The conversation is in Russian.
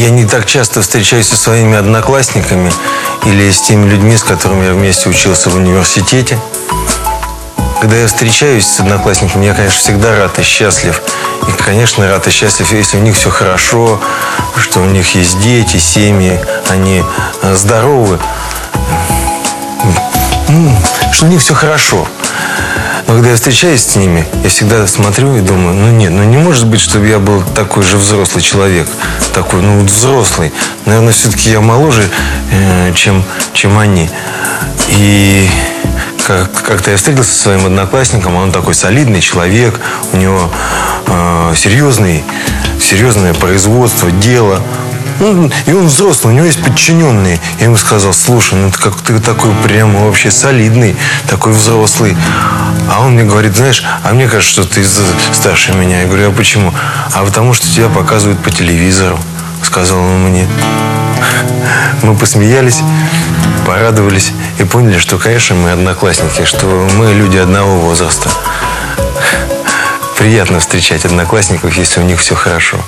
Я не так часто встречаюсь со своими одноклассниками или с теми людьми, с которыми я вместе учился в университете. Когда я встречаюсь с одноклассниками, я, конечно, всегда рад и счастлив. И, конечно, рад и счастлив, если у них все хорошо, что у них есть дети, семьи, они э, здоровы, что у них все хорошо. Но когда я встречаюсь с ними, я всегда смотрю и думаю, ну нет, ну не может быть, чтобы я был такой же взрослый человек. Такой, ну взрослый. Наверное, все-таки я моложе, э, чем, чем они. И как- как-то я встретился со своим одноклассником, он такой солидный человек, у него э, серьезный, серьезное производство, дело. Ну, и он взрослый, у него есть подчиненные. Я ему сказал, слушай, ну ты как ты такой прямо вообще солидный, такой взрослый. А он мне говорит, знаешь, а мне кажется, что ты старше меня. Я говорю, а почему? А потому что тебя показывают по телевизору, сказал он мне. Мы посмеялись, порадовались и поняли, что, конечно, мы одноклассники, что мы люди одного возраста. Приятно встречать одноклассников, если у них все хорошо.